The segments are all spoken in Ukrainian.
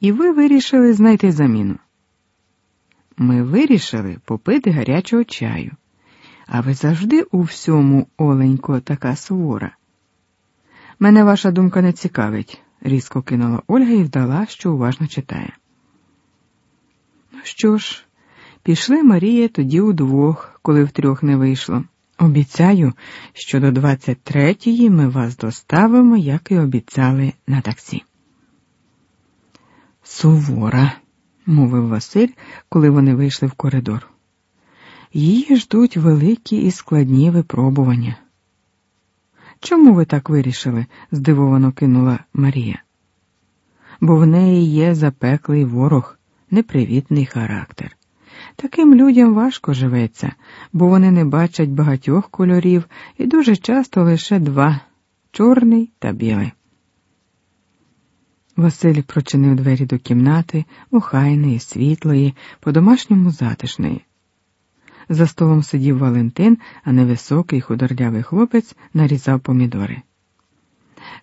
і ви вирішили знайти заміну. Ми вирішили попити гарячого чаю, а ви завжди у всьому, Оленько, така сувора. Мене ваша думка не цікавить, різко кинула Ольга і вдала, що уважно читає. Ну що ж, пішли Марія тоді удвох, коли втрьох не вийшло. Обіцяю, що до 23-ї ми вас доставимо, як і обіцяли на таксі. Сувора, мовив Василь, коли вони вийшли в коридор. Її ждуть великі і складні випробування. Чому ви так вирішили? здивовано кинула Марія. Бо в неї є запеклий ворог, непривітний характер. Таким людям важко живеться, бо вони не бачать багатьох кольорів і дуже часто лише два чорний та білий. Василь прочинив двері до кімнати, охайної, світлої, по-домашньому затишної. За столом сидів Валентин, а невисокий худорлявий хлопець нарізав помідори.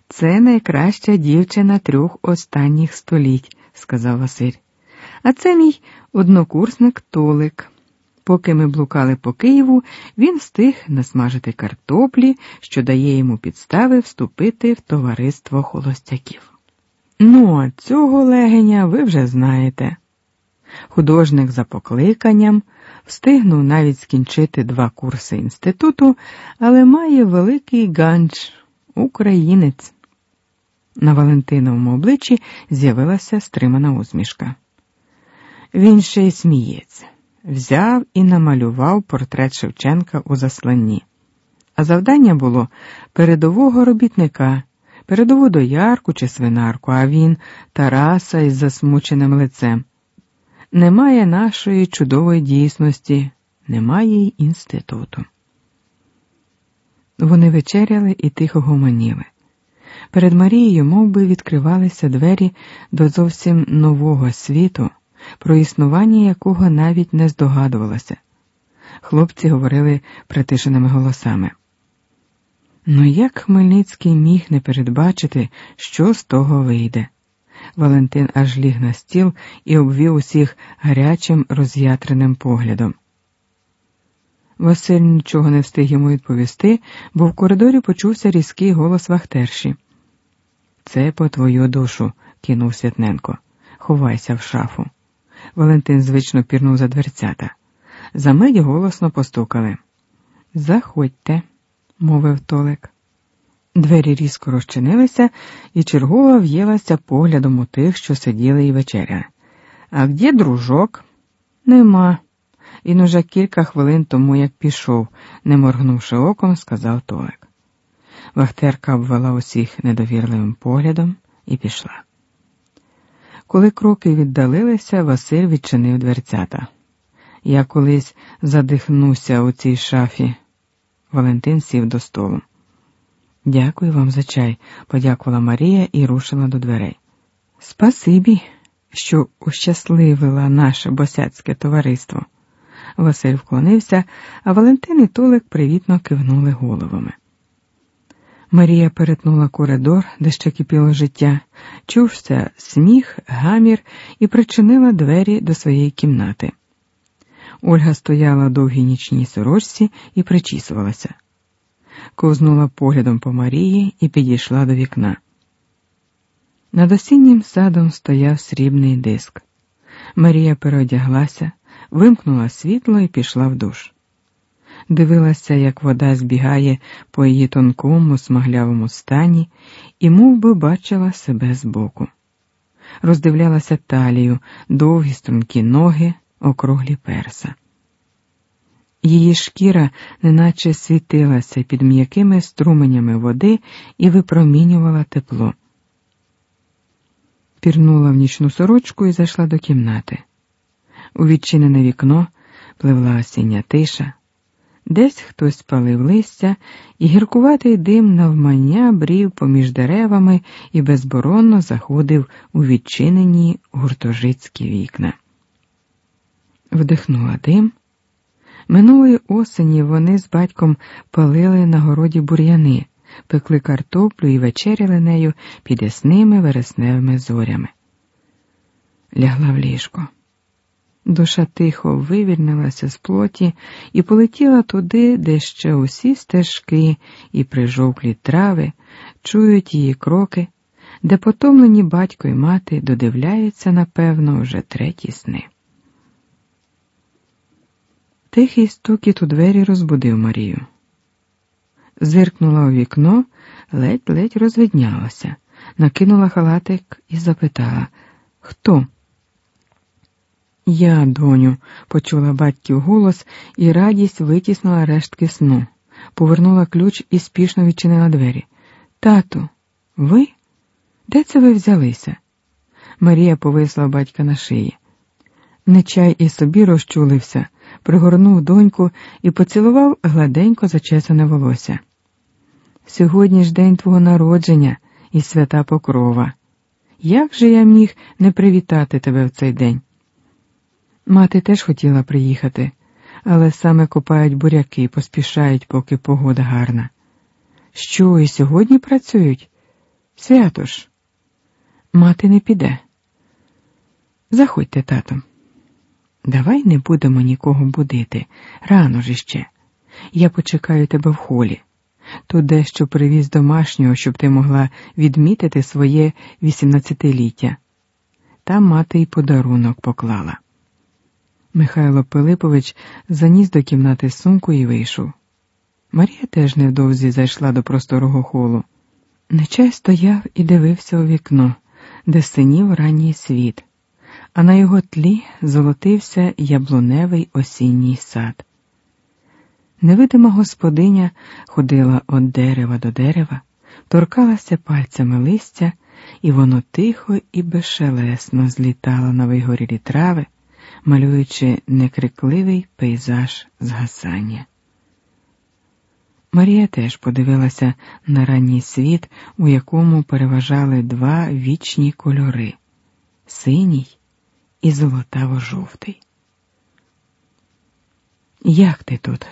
Це найкраща дівчина трьох останніх століть, сказав Василь. А це мій однокурсник Толик. Поки ми блукали по Києву, він встиг насмажити картоплі, що дає йому підстави вступити в товариство холостяків. Ну, а цього легеня ви вже знаєте. Художник за покликанням встигнув навіть скінчити два курси інституту, але має великий ганч, українець. На Валентиновому обличчі з'явилася стримана усмішка. Він ще й сміється, взяв і намалював портрет Шевченка у засланні. А завдання було передового робітника, передову доярку чи свинарку, а він Тараса із засмученим лицем. Немає нашої чудової дійсності, немає й інституту. Вони вечеряли і тихо гомоніли. Перед Марією мов би, відкривалися двері до зовсім нового світу, про існування якого навіть не здогадувалася. Хлопці говорили притишеними голосами. Ну як Хмельницький міг не передбачити, що з того вийде? Валентин аж ліг на стіл і обвів усіх гарячим роз'ятреним поглядом. Василь нічого не встиг йому відповісти, бо в коридорі почувся різкий голос Вахтерші. Це по твою душу, кинув Святненко. Ховайся в шафу. Валентин звично пірнув за дверцята. Замить голосно постукали. Заходьте, мовив Толик. Двері різко розчинилися, і чергова в'їлася поглядом у тих, що сиділи і вечеря. А де дружок? Нема. Він уже кілька хвилин тому, як пішов, не моргнувши оком, сказав Толик. Вахтерка обвела усіх недовірливим поглядом і пішла. Коли кроки віддалилися, Василь відчинив дверцята. Я колись задихнуся у цій шафі. Валентин сів до столу. Дякую вам за чай, подякувала Марія і рушила до дверей. Спасибі, що ущасливила наше босяцьке товариство. Василь вклонився, а Валентин і Толик привітно кивнули головами. Марія перетнула коридор, де ще кипіло життя, чувся сміх, гамір і причинила двері до своєї кімнати. Ольга стояла в довгій нічній сорочці і причісувалася ковзнула поглядом по Марії і підійшла до вікна. Над осіннім садом стояв срібний диск. Марія переодяглася, вимкнула світло і пішла в душ. Дивилася, як вода збігає по її тонкому, смаглявому стані, і мов би, бачила себе збоку. Роздивлялася талію, довгі стрункі ноги, округлі перса. Її шкіра неначе світилася під м'якими струменями води і випромінювала тепло. Пірнула в нічну сорочку і зайшла до кімнати. У відчинене вікно пливла осіння тиша, десь хтось палив листя, і гіркуватий дим навмання брів поміж деревами і безборонно заходив у відчинені гуртожицькі вікна. Вдихнула дим. Минулої осені вони з батьком палили на городі бур'яни, пекли картоплю і вечеряли нею під ясними вересневими зорями. лягла в ліжко. Душа тихо вивільнилася з плоті і полетіла туди, де ще усі стежки і прижовклі трави чують її кроки, де потомлені батько і мати додивляються, напевно, вже треті сни. Тихий стукіт у двері розбудив Марію. Зиркнула у вікно, ледь-ледь розвиднялася, накинула халатик і запитала Хто? Я, доню, почула батьків голос, і радість витіснула рештки сну, повернула ключ і спішно відчинила двері. Тату, ви? Де це ви взялися? Марія повисла батька на шиї. Нечай і собі розчулився, пригорнув доньку і поцілував гладенько зачесане волосся. Сьогодні ж день твого народження і свята покрова. Як же я міг не привітати тебе в цей день? Мати теж хотіла приїхати, але саме копають буряки, поспішають, поки погода гарна. Що, і сьогодні працюють? Свято ж. Мати не піде. Заходьте, тато. Давай не будемо нікого будити. Рано ж іще. Я почекаю тебе в холі. Тут дещо привіз домашнього, щоб ти могла відмітити своє вісімнадцятиліття. Там мати й подарунок поклала. Михайло Пилипович заніс до кімнати сумку і вийшов. Марія теж невдовзі зайшла до просторого холу. Нечай стояв і дивився у вікно, де синів ранній світ, а на його тлі золотився яблуневий осінній сад. Невидима господиня ходила від дерева до дерева, торкалася пальцями листя, і воно тихо і безшелесно злітало на вигорілі трави малюючи некрикливий пейзаж згасання. Марія теж подивилася на ранній світ, у якому переважали два вічні кольори синій і золотаво-жовтий. Як ти тут?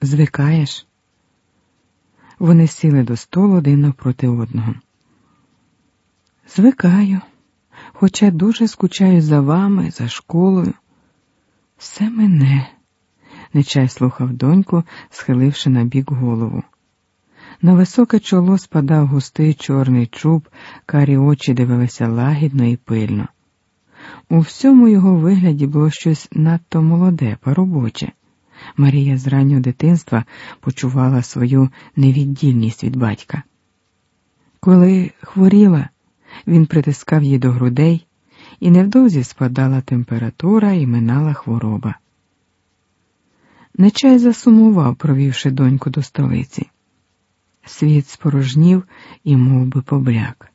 Звикаєш? Вони сіли до столу один навпроти одного. Звикаю хоча дуже скучаю за вами, за школою. Все мене, нечай слухав доньку, схиливши на бік голову. На високе чоло спадав густий чорний чуб, карі очі дивилися лагідно і пильно. У всьому його вигляді було щось надто молоде, поробоче. Марія з раннього дитинства почувала свою невіддільність від батька. Коли хворіла, він притискав її до грудей, і невдовзі спадала температура і минала хвороба. Нечай засумував, провівши доньку до столиці. Світ спорожнів і мов би, побляк.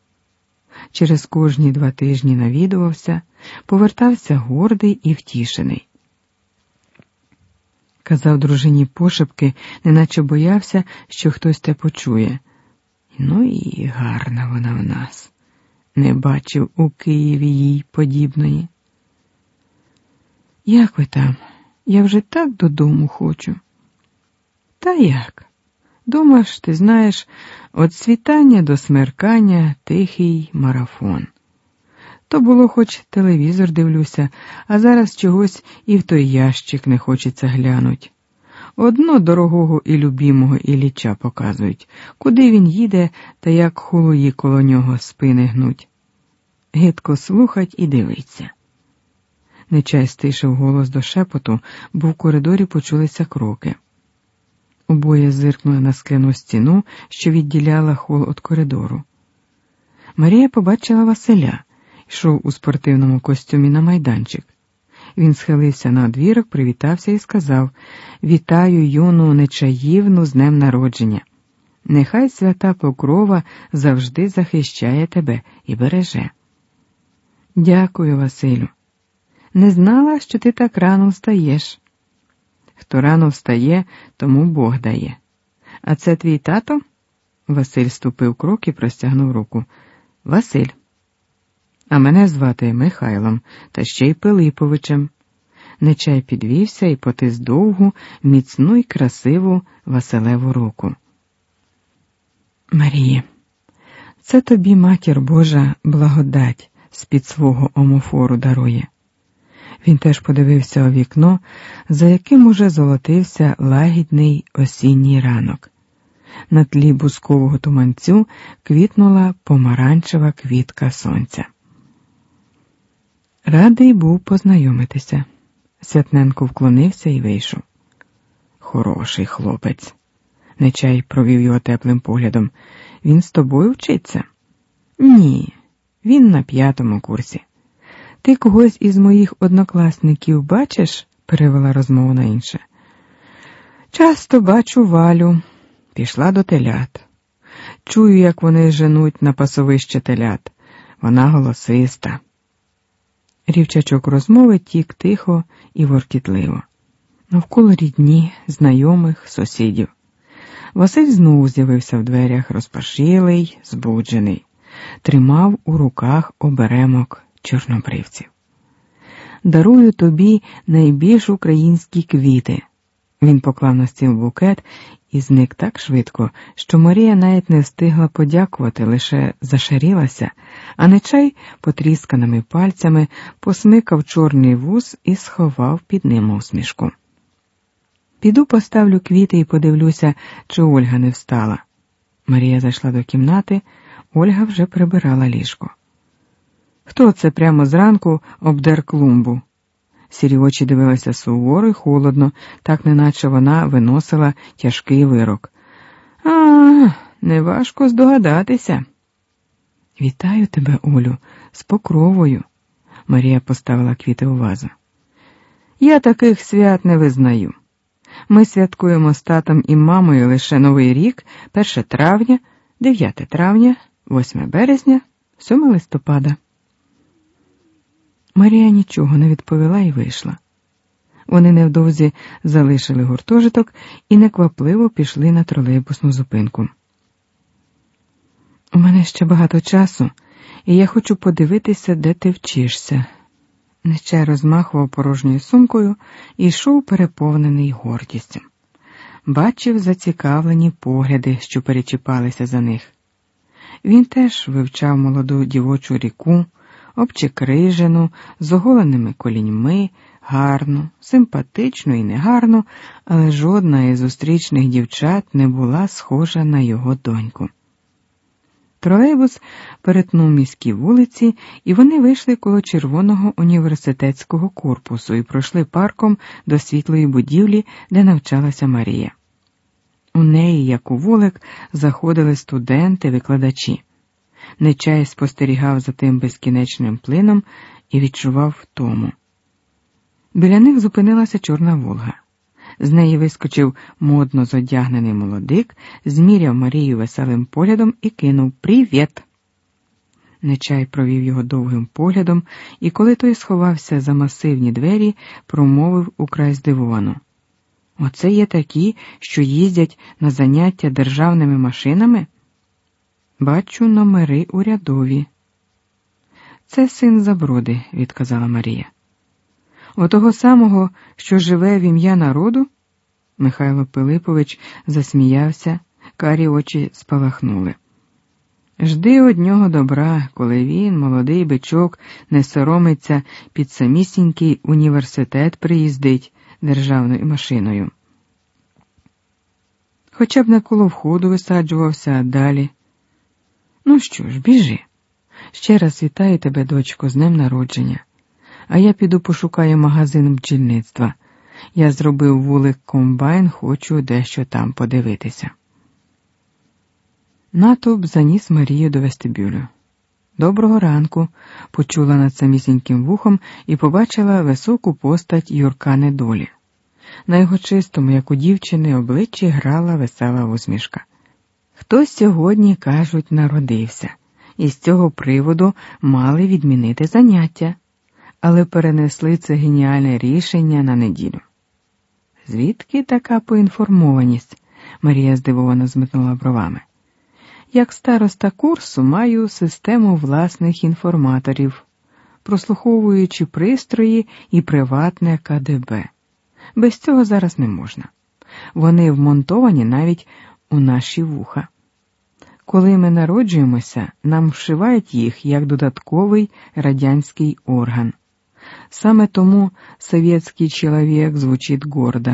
Через кожні два тижні навідувався, повертався гордий і втішений. Казав дружині пошепки, неначе боявся, що хтось те почує. Ну і гарна вона в нас не бачив у Києві їй подібної. Як ви там? Я вже так додому хочу. Та як? Думаєш, ти знаєш, від світання до смеркання тихий марафон. То було, хоч телевізор дивлюся, а зараз чогось і в той ящик не хочеться глянуть. Одно дорогого і любімого Ілліча показують, куди він їде та як хулуї коло нього спини гнуть. Гидко слухать і дивиться. Нечай стишив голос до шепоту, бо в коридорі почулися кроки. Обоє зиркнули на скляну стіну, що відділяла хол від коридору. Марія побачила Василя, йшов у спортивному костюмі на майданчик. Він схилився на одвірок, привітався і сказав Вітаю юну нечаївну з днем народження. Нехай свята покрова завжди захищає тебе і береже. Дякую, Василю. Не знала, що ти так рано встаєш. Хто рано встає, тому Бог дає. А це твій тато? Василь ступив крок і простягнув руку. Василь. А мене звати Михайлом та ще й Пилиповичем. Нечай підвівся і потис довгу, міцну й красиву Василеву руку. Марія, це тобі, матір Божа, благодать з-під свого омофору дарує. Він теж подивився у вікно, за яким уже золотився лагідний осінній ранок. На тлі бускового туманцю квітнула помаранчева квітка сонця. Радий був познайомитися. Святненко вклонився і вийшов. Хороший хлопець. Нечай провів його теплим поглядом. Він з тобою вчиться? Ні, він на п'ятому курсі. Ти когось із моїх однокласників бачиш? перевела розмову на інше. Часто бачу валю, пішла до телят. Чую, як вони женуть на пасовище телят. Вона голосиста. Рівчачок розмови тік тихо і воркітливо. Навколо рідні, знайомих, сусідів. Василь знову з'явився в дверях, розпашілий, збуджений, тримав у руках оберемок чорнобривців. Дарую тобі найбільш українські квіти. Він поклав на стіл букет і зник так швидко, що Марія навіть не встигла подякувати, лише зашарілася, а нечай потрісканими пальцями посмикав чорний вуз і сховав під ним усмішку. Піду поставлю квіти і подивлюся, чи Ольга не встала. Марія зайшла до кімнати, Ольга вже прибирала ліжко. Хто це прямо зранку обдер клумбу? Сірі очі дивилися суворо й холодно, так неначе вона виносила тяжкий вирок. А, неважко здогадатися. Вітаю тебе, Олю, з покровою. Марія поставила квіти у вазу. Я таких свят не визнаю. Ми святкуємо з татом і мамою лише Новий рік, 1 травня, 9 травня, 8 березня, 7 листопада. Марія нічого не відповіла і вийшла. Вони невдовзі залишили гуртожиток і неквапливо пішли на тролейбусну зупинку. У мене ще багато часу, і я хочу подивитися, де ти вчишся. Нечай розмахував порожньою сумкою і йшов переповнений гордістю. Бачив зацікавлені погляди, що перечіпалися за них. Він теж вивчав молоду дівочу ріку, обчекрижену, з оголеними коліньми, гарну, симпатичну і негарну, але жодна із зустрічних дівчат не була схожа на його доньку. Тролейбус перетнув міські вулиці, і вони вийшли коло червоного університетського корпусу і пройшли парком до світлої будівлі, де навчалася Марія. У неї, як у вулик, заходили студенти, викладачі. Нечай спостерігав за тим безкінечним плином і відчував втому. Біля них зупинилася Чорна Волга. З неї вискочив модно зодягнений молодик, зміряв Марію веселим поглядом і кинув Привіт. Нечай провів його довгим поглядом, і коли той сховався за масивні двері, промовив украй здивовано. Оце є такі, що їздять на заняття державними машинами? Бачу номери урядові. Це син Заброди, відказала Марія. Отого самого, що живе в ім'я народу? Михайло Пилипович засміявся, карі очі спалахнули. Жди од нього добра, коли він, молодий бичок, не соромиться під самісінький університет приїздить державною машиною. Хоча б не коло входу висаджувався а далі. Ну що ж, біжи. Ще раз вітаю тебе, дочко, з днем народження а я піду пошукаю магазин бджільництва. Я зробив вулик комбайн, хочу дещо там подивитися. Натовп заніс Марію до вестибюлю. Доброго ранку, почула над самісіньким вухом і побачила високу постать Юрка Недолі. На його чистому, як у дівчини, обличчі грала весела усмішка. Хтось сьогодні, кажуть, народився, і з цього приводу мали відмінити заняття але перенесли це геніальне рішення на неділю. Звідки така поінформованість? Марія здивовано змитнула бровами. Як староста курсу маю систему власних інформаторів, прослуховуючи пристрої і приватне КДБ. Без цього зараз не можна. Вони вмонтовані навіть у наші вуха. Коли ми народжуємося, нам вшивають їх як додатковий радянський орган. Саме тому совєтський чоловік звучить гордо.